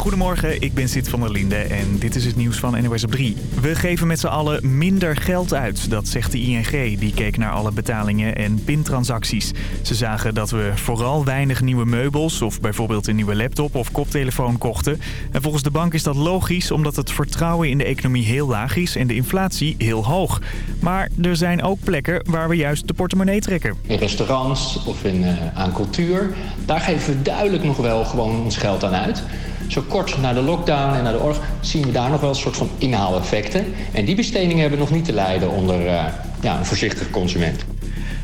Goedemorgen, ik ben Sid van der Linde en dit is het nieuws van NOS op 3. We geven met z'n allen minder geld uit, dat zegt de ING. Die keek naar alle betalingen en pintransacties. Ze zagen dat we vooral weinig nieuwe meubels of bijvoorbeeld een nieuwe laptop of koptelefoon kochten. En volgens de bank is dat logisch omdat het vertrouwen in de economie heel laag is en de inflatie heel hoog. Maar er zijn ook plekken waar we juist de portemonnee trekken. In restaurants of in, uh, aan cultuur, daar geven we duidelijk nog wel gewoon ons geld aan uit. Zo kort na de lockdown en na de org zien we daar nog wel een soort van inhaaleffecten. En die bestedingen hebben nog niet te lijden onder uh, ja, een voorzichtige consument.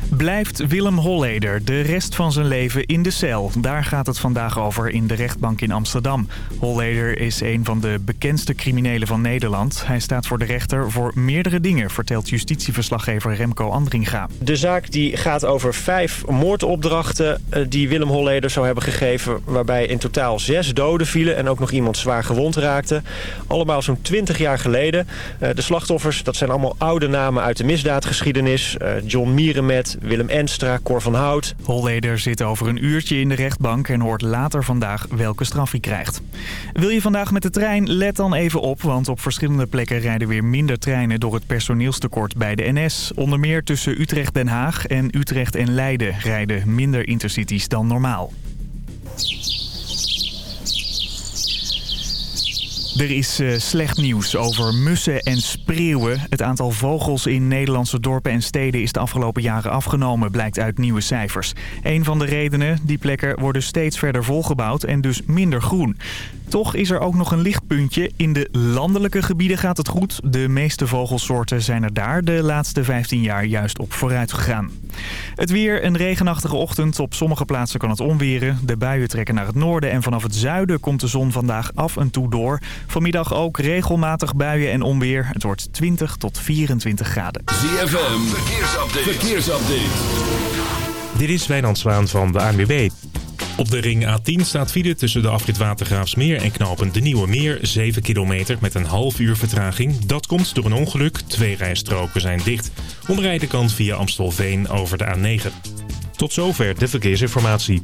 Blijft Willem Holleder de rest van zijn leven in de cel? Daar gaat het vandaag over in de rechtbank in Amsterdam. Holleder is een van de bekendste criminelen van Nederland. Hij staat voor de rechter voor meerdere dingen, vertelt justitieverslaggever Remco Andringa. De zaak die gaat over vijf moordopdrachten eh, die Willem Holleder zou hebben gegeven... waarbij in totaal zes doden vielen en ook nog iemand zwaar gewond raakte. Allemaal zo'n twintig jaar geleden. Eh, de slachtoffers, dat zijn allemaal oude namen uit de misdaadgeschiedenis. Eh, John Mierenmet, Willem Enstra, Cor van Hout. Holleder zit over een uurtje in de rechtbank en hoort later vandaag welke straf hij krijgt. Wil je vandaag met de trein? Let dan even op, want op verschillende plekken rijden weer minder treinen door het personeelstekort bij de NS. Onder meer tussen Utrecht-Den Haag en Utrecht en Leiden rijden minder intercities dan normaal. Er is uh, slecht nieuws over mussen en spreeuwen. Het aantal vogels in Nederlandse dorpen en steden is de afgelopen jaren afgenomen, blijkt uit nieuwe cijfers. Een van de redenen, die plekken worden steeds verder volgebouwd en dus minder groen. Toch is er ook nog een lichtpuntje. In de landelijke gebieden gaat het goed. De meeste vogelsoorten zijn er daar de laatste 15 jaar juist op vooruit gegaan. Het weer, een regenachtige ochtend. Op sommige plaatsen kan het onweren. De buien trekken naar het noorden en vanaf het zuiden komt de zon vandaag af en toe door. Vanmiddag ook regelmatig buien en onweer. Het wordt 20 tot 24 graden. ZFM, verkeersupdate. verkeersupdate. Dit is Wijnand Zwaan van de ANWB. Op de ring A10 staat file tussen de afrit Watergraafsmeer en knopen De Nieuwe Meer. 7 kilometer met een half uur vertraging. Dat komt door een ongeluk. Twee rijstroken zijn dicht. Omrijden kan via Amstelveen over de A9. Tot zover de verkeersinformatie.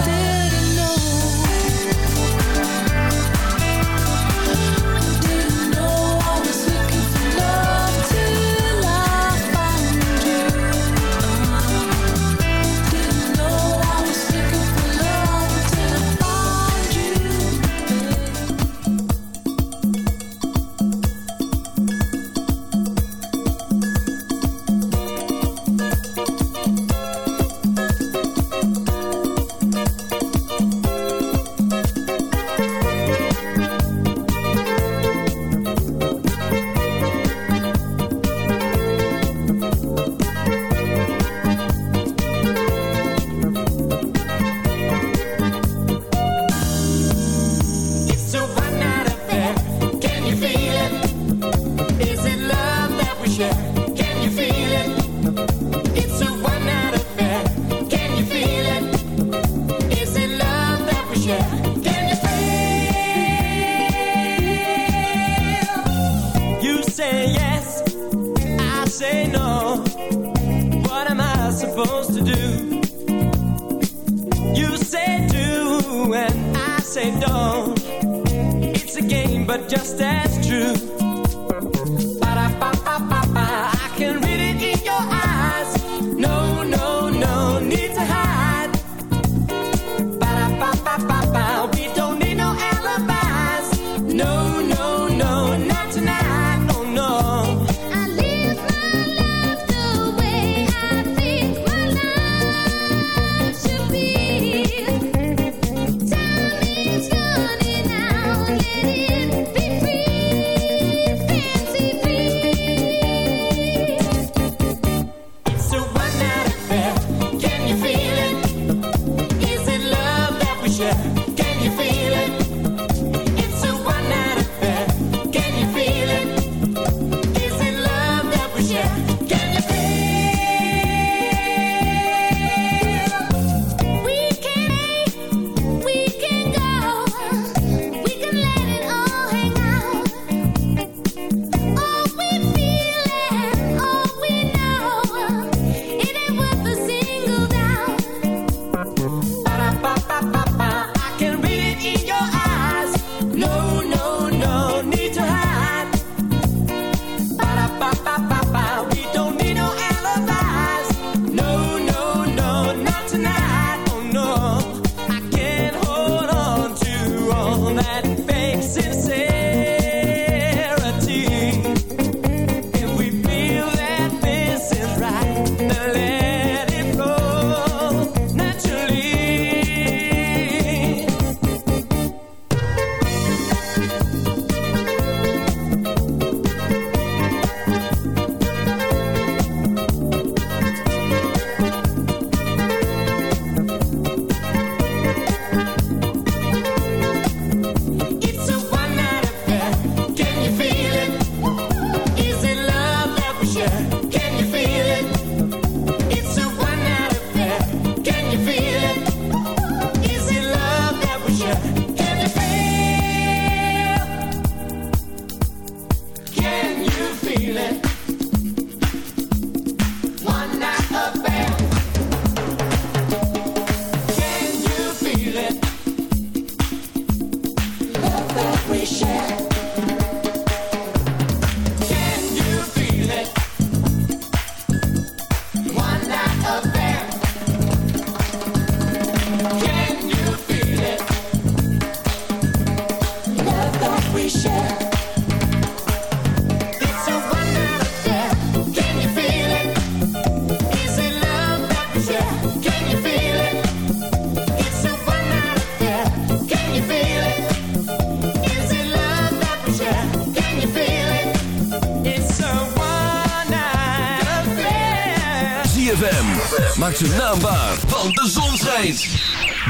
ってる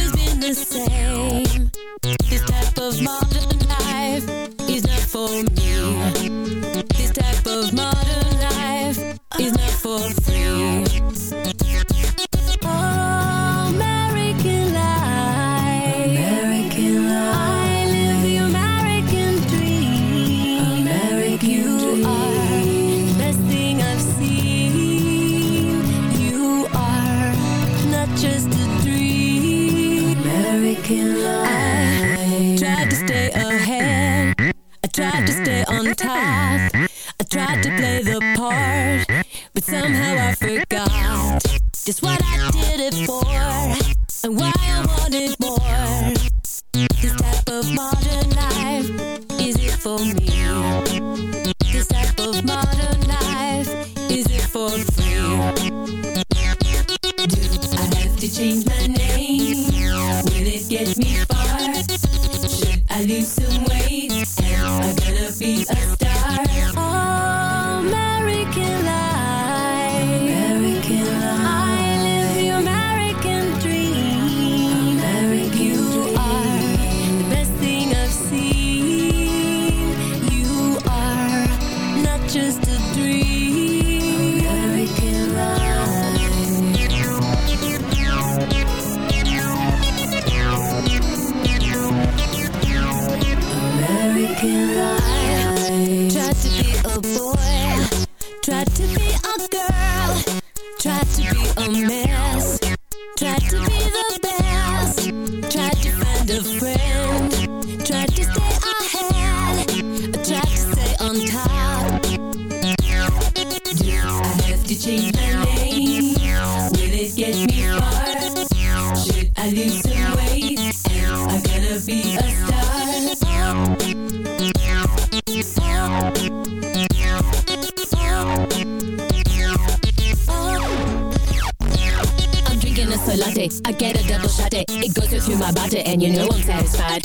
always been the same. This type of modern life is not for me. This type of modern life is not for free. Should I lose some weight? Am I gonna be a star? I'm drinking a. I get a double shot. It goes through my body, and you know I'm satisfied.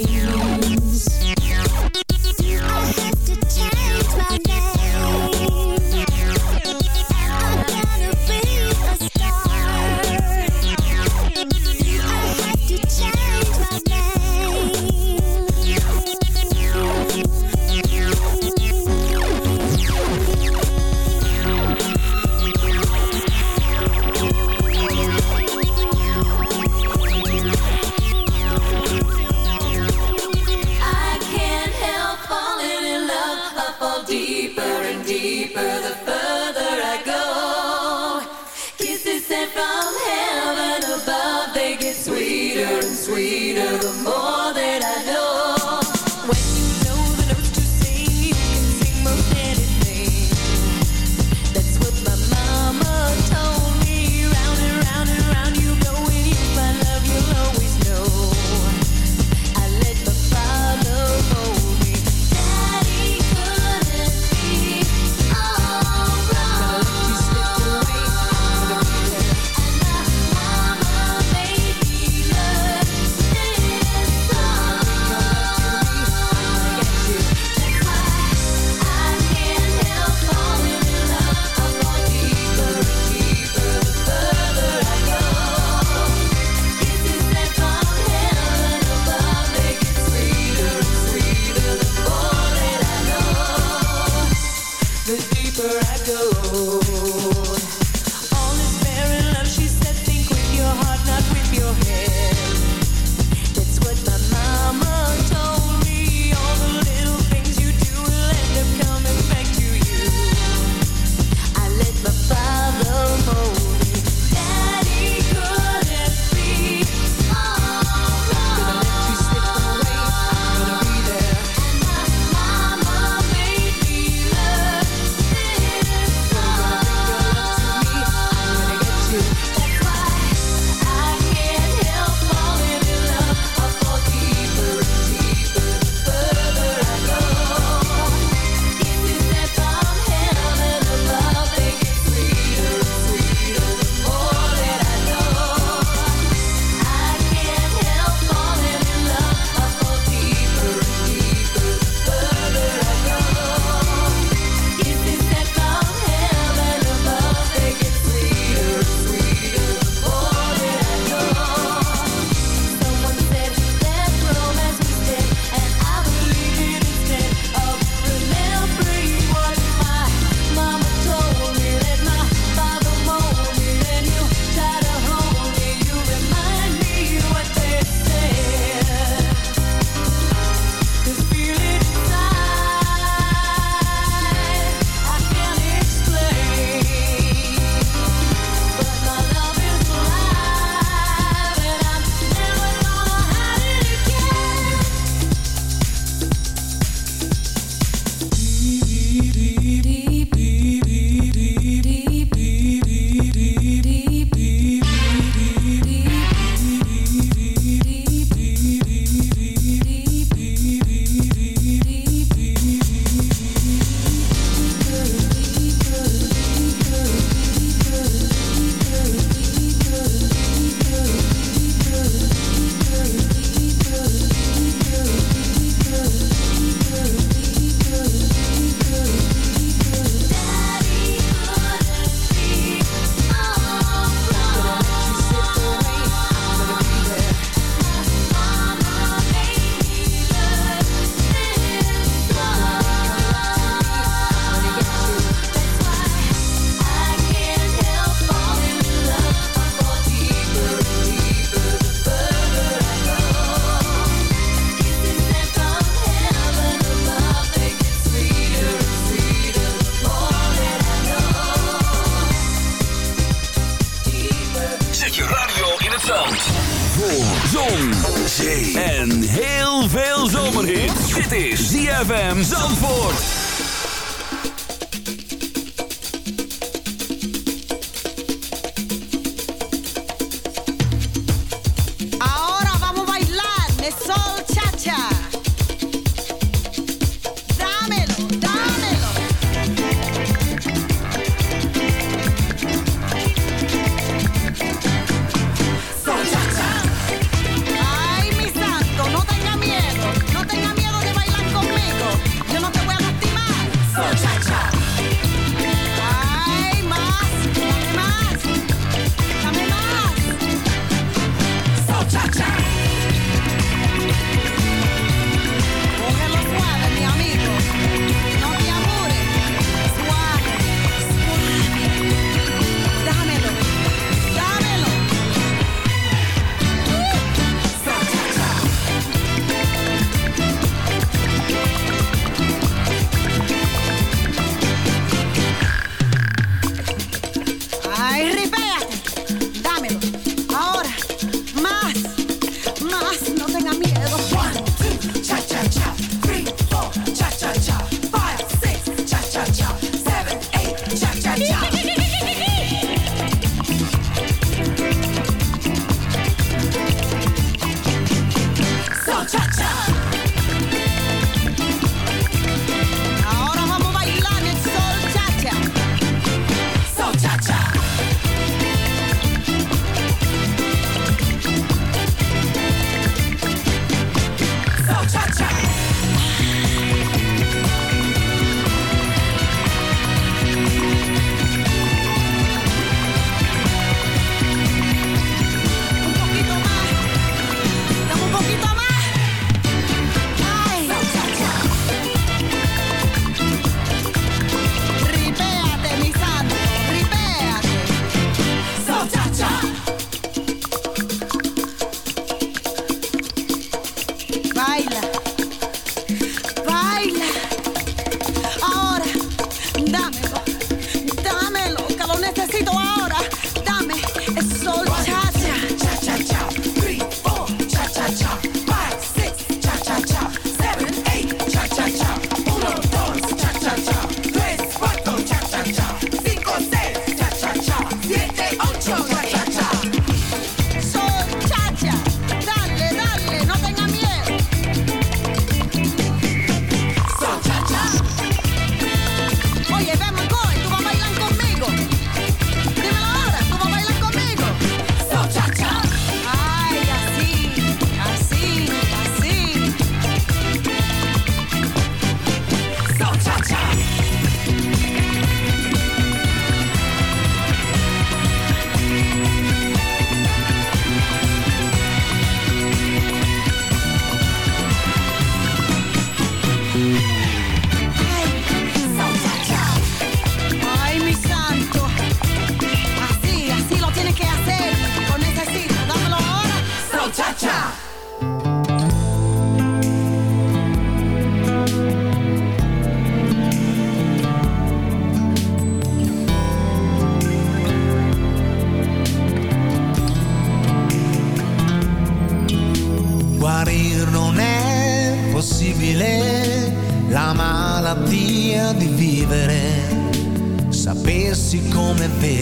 cha.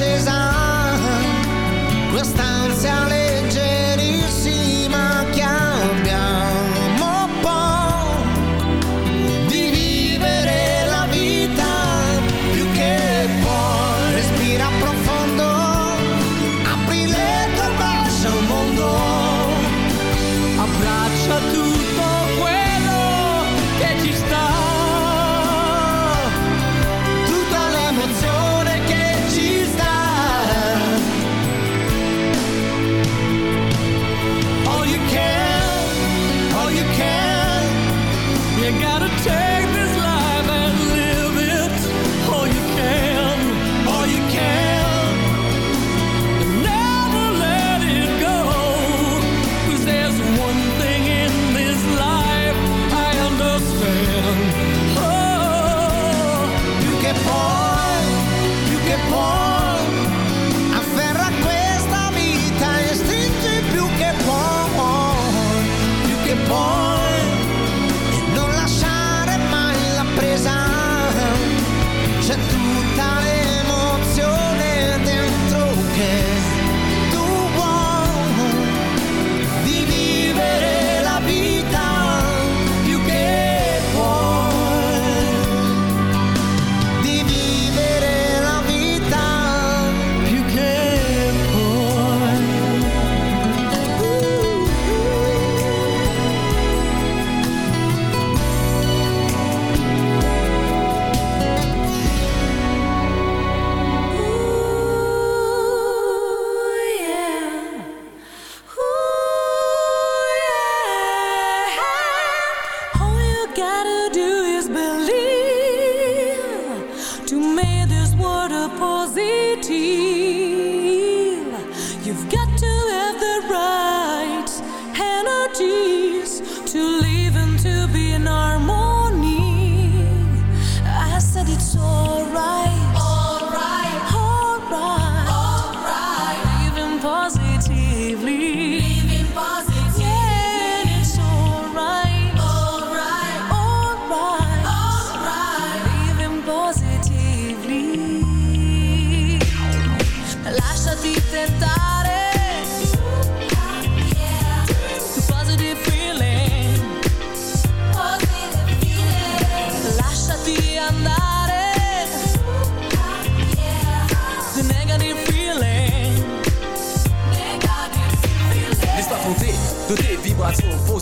is on.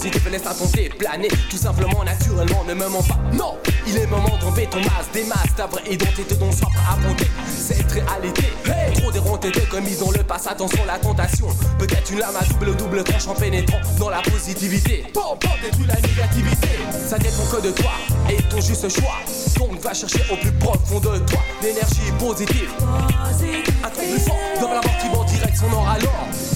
Si tes fenêtres à planer, tout simplement, naturellement, ne me mens pas. Non, il est moment de tomber ton masque, des masques, ta vraie identité dont soif à abonder. Cette réalité, hey trop dérontée de commis dans le passé, attention la tentation. Peut-être une lame à double double tranche en pénétrant dans la positivité. Bon, bon, détruis la négativité. Ça dépend que de toi et ton juste choix. Donc va chercher au plus profond de toi l'énergie positive. Un truc plus fort dans la mort qui vend direct son or alors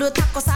do tacos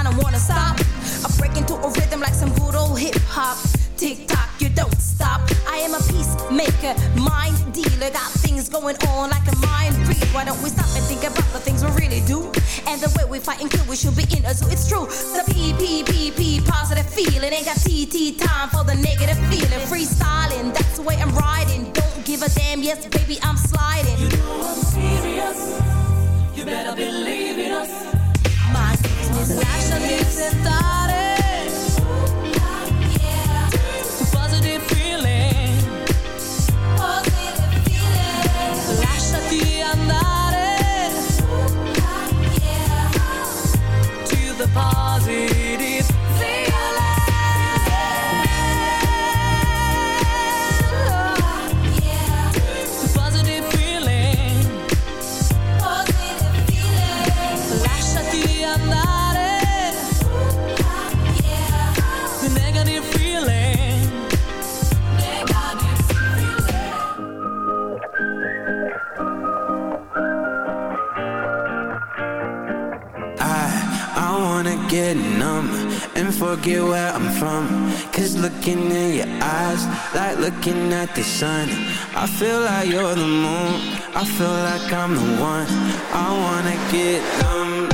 you're the moon. I feel like I'm the one. I wanna get numb.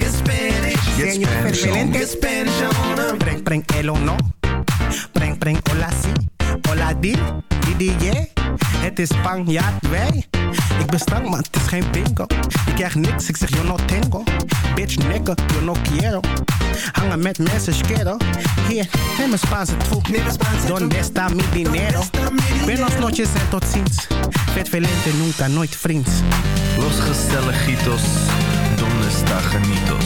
Get Spanish. On. Get Spanish on. Breng, breng, el o no. Breng, breng, hola si. Hola di. Di, di, yeah. Het is Spanjaard, wij. Ik ben stank, maar het is geen bingo. Ik krijg niks, ik zeg yo no tengo. Bitch, nigga, yo no quiero. Hangen met mensen, schero. Hier, neem een Spaanse troep. Donde está mi dinero? Buenos noches en tot ziens. Vet velente, nunca, nooit vriends. Los gezelligitos, donde está Janitos?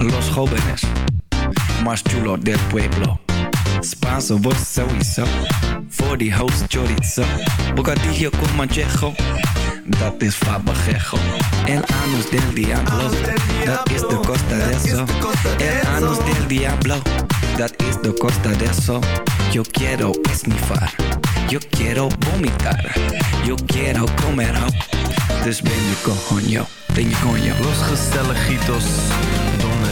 Los jóvenes más chulos del pueblo. Spanso, vos sowieso. Die host chorizo. Bocadillo con manchejo. Dat is fabajejo. El anus del diablo. Dat is de costa de eso. El anus del diablo. Dat is de costa de eso. Yo quiero esnifar. Yo quiero vomitar. Yo quiero comer. Dus ben je coño. Ben je coño. Los gezelligitos,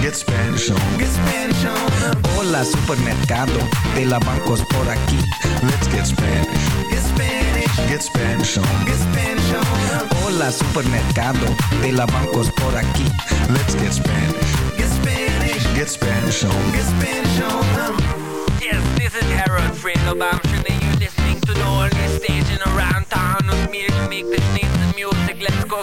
Get Spanish on. Get Spanish on. Hola supermercado de la bancos por aquí. Let's get Spanish. Get Spanish. Get Spanish on. Get Spanish on. Hola supermercado de la bancos por aquí. Let's get Spanish. Get Spanish. Get Spanish on. Get Spanish on. Yes, this is Harold Friedelbaum. Should you listening to the only station around town with me to make the sneeze the music? Let's go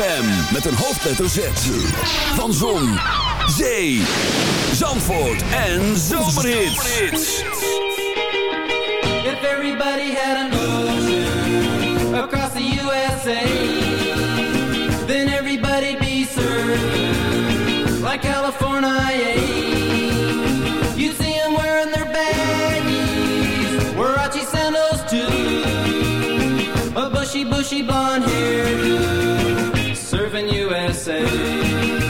ZFM met een hoofdletter Z. Van Zon, Zee, Zandvoort en Zomerhits. If everybody had an ocean across the USA, then everybody'd be served like California. You see them wearing their baggies, Warachi sandals too, a bushy, bushy blonde hairdo. USA.